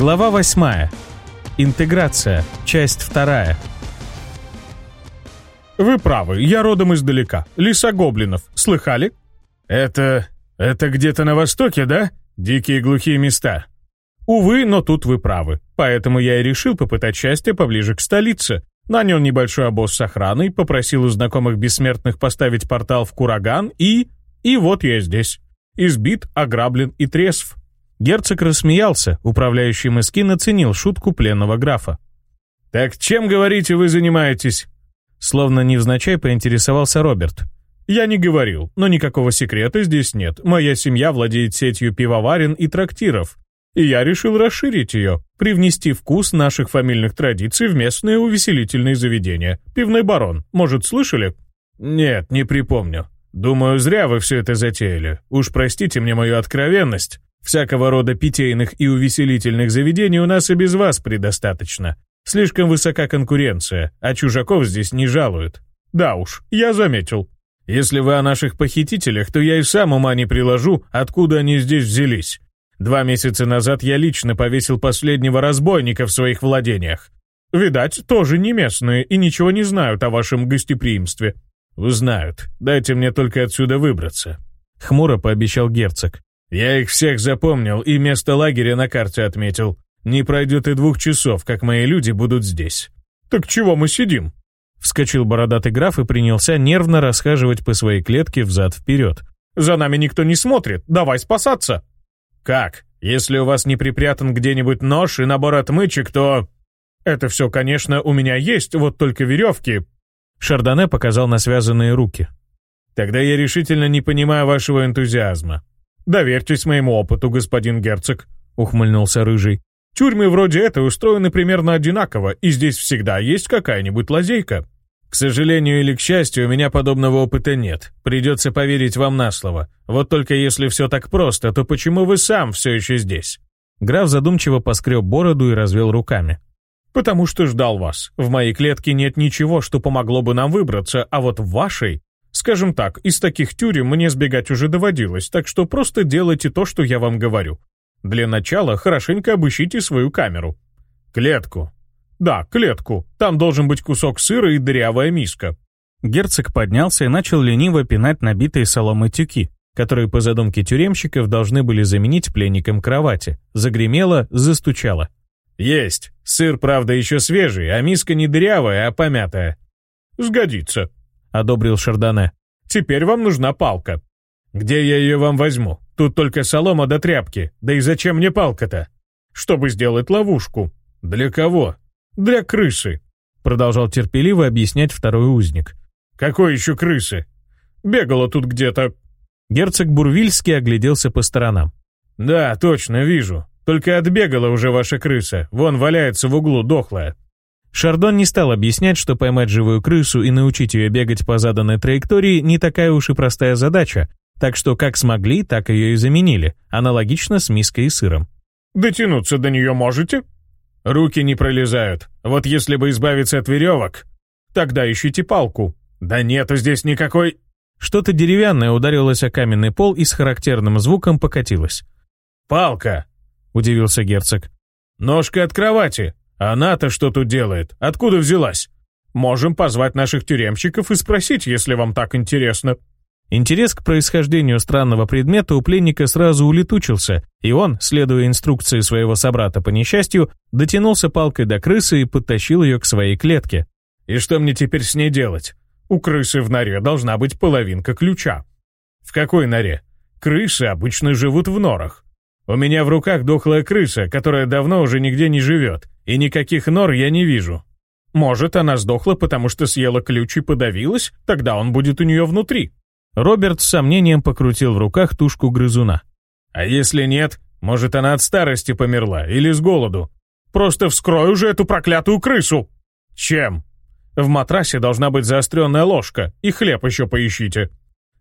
Глава 8. Интеграция. Часть вторая. Вы правы, я родом издалека. Леса гоблинов. Слыхали? Это... это где-то на востоке, да? Дикие глухие места. Увы, но тут вы правы. Поэтому я и решил попытать счастье поближе к столице. Нанял небольшой обоз с охраной, попросил у знакомых бессмертных поставить портал в Кураган и... И вот я здесь. Избит, ограблен и трезв. Герцог рассмеялся, управляющий Мэскин оценил шутку пленного графа. «Так чем, говорите, вы занимаетесь?» Словно невзначай поинтересовался Роберт. «Я не говорил, но никакого секрета здесь нет. Моя семья владеет сетью пивоварен и трактиров, и я решил расширить ее, привнести вкус наших фамильных традиций в местные увеселительные заведения. Пивной барон, может, слышали?» «Нет, не припомню. Думаю, зря вы все это затеяли. Уж простите мне мою откровенность. Всякого рода питейных и увеселительных заведений у нас и без вас предостаточно. Слишком высока конкуренция, а чужаков здесь не жалуют. Да уж, я заметил. Если вы о наших похитителях, то я и сам ума не приложу, откуда они здесь взялись. Два месяца назад я лично повесил последнего разбойника в своих владениях. Видать, тоже не местные и ничего не знают о вашем гостеприимстве. Узнают. Дайте мне только отсюда выбраться. Хмуро пообещал герцог. Я их всех запомнил и место лагеря на карте отметил. Не пройдет и двух часов, как мои люди будут здесь. Так чего мы сидим? Вскочил бородатый граф и принялся нервно расхаживать по своей клетке взад-вперед. «За нами никто не смотрит, давай спасаться!» «Как? Если у вас не припрятан где-нибудь нож и набор отмычек, то...» «Это все, конечно, у меня есть, вот только веревки...» Шардоне показал на связанные руки. «Тогда я решительно не понимаю вашего энтузиазма. «Доверьтесь моему опыту, господин герцог», — ухмыльнулся Рыжий. «Тюрьмы вроде этой устроены примерно одинаково, и здесь всегда есть какая-нибудь лазейка». «К сожалению или к счастью, у меня подобного опыта нет. Придется поверить вам на слово. Вот только если все так просто, то почему вы сам все еще здесь?» Граф задумчиво поскреб бороду и развел руками. «Потому что ждал вас. В моей клетке нет ничего, что помогло бы нам выбраться, а вот в вашей Скажем так, из таких тюрем мне сбегать уже доводилось, так что просто делайте то, что я вам говорю. Для начала хорошенько обыщите свою камеру. Клетку. Да, клетку. Там должен быть кусок сыра и дырявая миска. Герцог поднялся и начал лениво пинать набитые соломой тюки, которые по задумке тюремщиков должны были заменить пленникам кровати. Загремело, застучало. «Есть. Сыр, правда, еще свежий, а миска не дырявая, а помятая». «Сгодится», — одобрил Шардане. «Теперь вам нужна палка». «Где я ее вам возьму? Тут только солома до да тряпки. Да и зачем мне палка-то?» «Чтобы сделать ловушку». «Для кого?» «Для крысы», — продолжал терпеливо объяснять второй узник. «Какой еще крысы? Бегала тут где-то». Герцог Бурвильский огляделся по сторонам. «Да, точно, вижу. Только отбегала уже ваша крыса. Вон валяется в углу дохлая. Шардон не стал объяснять, что поймать живую крысу и научить ее бегать по заданной траектории не такая уж и простая задача, так что как смогли, так ее и заменили, аналогично с миской и сыром. «Дотянуться до нее можете?» «Руки не пролезают. Вот если бы избавиться от веревок, тогда ищите палку». «Да нету здесь никакой...» Что-то деревянное ударилось о каменный пол и с характерным звуком покатилось. «Палка!» — удивился герцог. «Ножка от кровати!» А она-то что тут делает? Откуда взялась? Можем позвать наших тюремщиков и спросить, если вам так интересно». Интерес к происхождению странного предмета у пленника сразу улетучился, и он, следуя инструкции своего собрата по несчастью, дотянулся палкой до крысы и подтащил ее к своей клетке. «И что мне теперь с ней делать? У крысы в норе должна быть половинка ключа». «В какой норе? Крысы обычно живут в норах. У меня в руках дохлая крыса, которая давно уже нигде не живет, и никаких нор я не вижу. Может, она сдохла, потому что съела ключ и подавилась? Тогда он будет у нее внутри». Роберт с сомнением покрутил в руках тушку грызуна. «А если нет? Может, она от старости померла или с голоду? Просто вскрою уже эту проклятую крысу!» «Чем?» «В матрасе должна быть заостренная ложка, и хлеб еще поищите».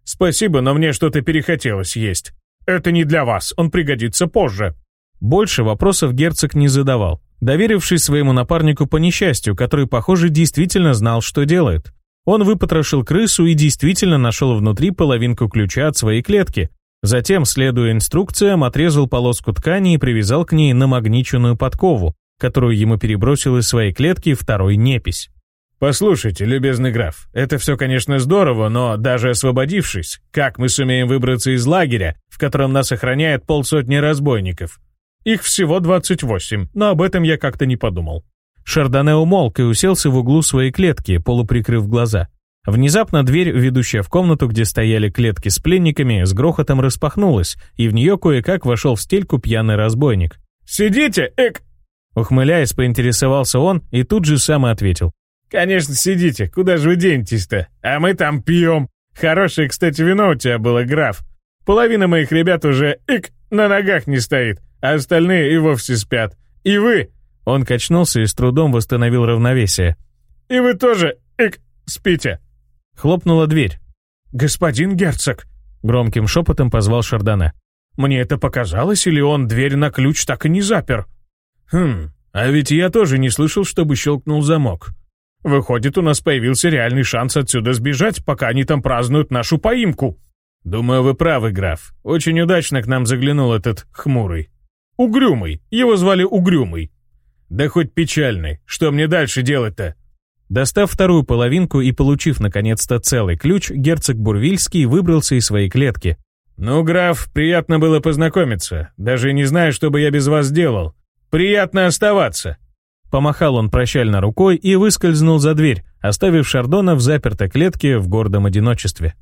«Спасибо, но мне что-то перехотелось есть». «Это не для вас, он пригодится позже». Больше вопросов герцог не задавал, доверившись своему напарнику по несчастью, который, похоже, действительно знал, что делает. Он выпотрошил крысу и действительно нашел внутри половинку ключа от своей клетки. Затем, следуя инструкциям, отрезал полоску ткани и привязал к ней намагниченную подкову, которую ему перебросил из своей клетки второй непись. «Послушайте, любезный граф, это все, конечно, здорово, но даже освободившись, как мы сумеем выбраться из лагеря, в котором нас охраняет полсотни разбойников? Их всего 28, но об этом я как-то не подумал». Шардоне умолк и уселся в углу своей клетки, полуприкрыв глаза. Внезапно дверь, ведущая в комнату, где стояли клетки с пленниками, с грохотом распахнулась, и в нее кое-как вошел в стельку пьяный разбойник. «Сидите, эк!» Ухмыляясь, поинтересовался он и тут же сам ответил. «Конечно, сидите, куда же вы денетесь-то? А мы там пьем. Хорошее, кстати, вино у тебя было, граф. Половина моих ребят уже, ик, на ногах не стоит, а остальные и вовсе спят. И вы...» Он качнулся и с трудом восстановил равновесие. «И вы тоже, ик, спите!» Хлопнула дверь. «Господин герцог!» Громким шепотом позвал Шардана. «Мне это показалось, или он дверь на ключ так и не запер?» «Хм, а ведь я тоже не слышал, чтобы щелкнул замок. Выходит, у нас появился реальный шанс отсюда сбежать, пока они там празднуют нашу поимку». «Думаю, вы правы, граф. Очень удачно к нам заглянул этот хмурый». «Угрюмый. Его звали Угрюмый». «Да хоть печальный. Что мне дальше делать-то?» Достав вторую половинку и получив наконец-то целый ключ, герцог Бурвильский выбрался из своей клетки. «Ну, граф, приятно было познакомиться. Даже не знаю, что бы я без вас делал. Приятно оставаться!» Помахал он прощально рукой и выскользнул за дверь, оставив Шардона в запертой клетке в гордом одиночестве.